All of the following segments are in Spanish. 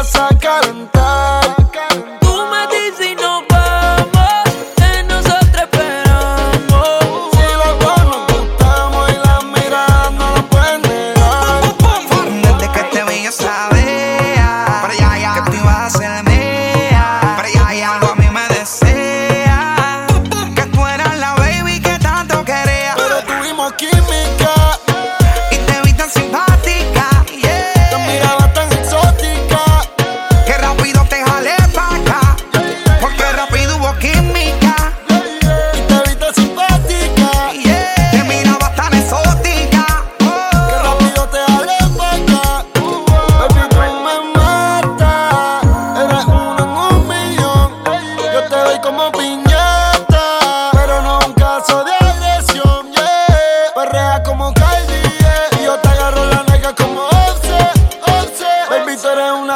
casa calentar.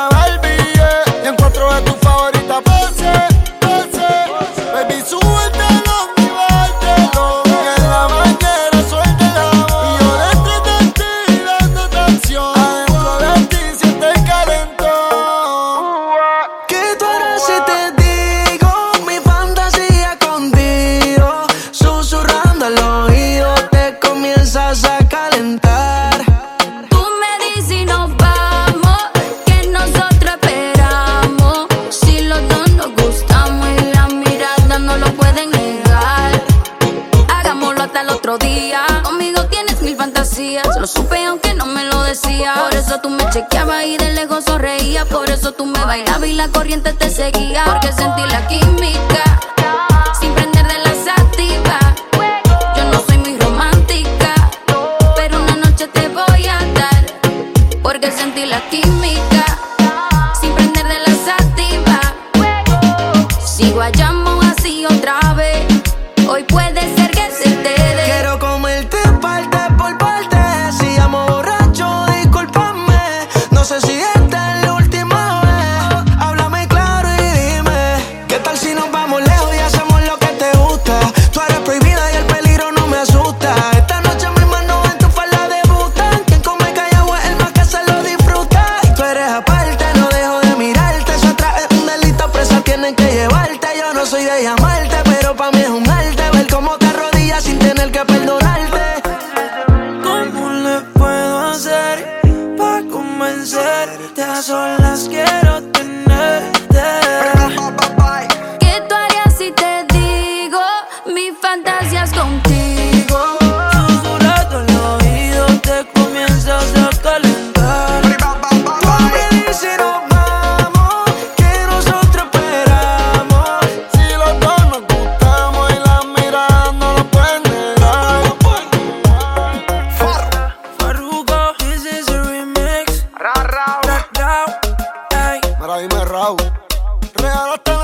la Barbie. Yeah. Y en lo supe aunque no me lo decía. Por eso tú me chequeabas y de lejos sonreía. Por eso tú me bailabas y la corriente te seguía. Porque sentí la química. soy de llamarte, pero pa' mí es un arte ver cómo te arrodillas sin tener que perdonarte. ¿Cómo le puedo hacer pa' convencerte? A solas quiero tenerte. ¿Qué tú harías si te digo mis fantasías contigo? ela tá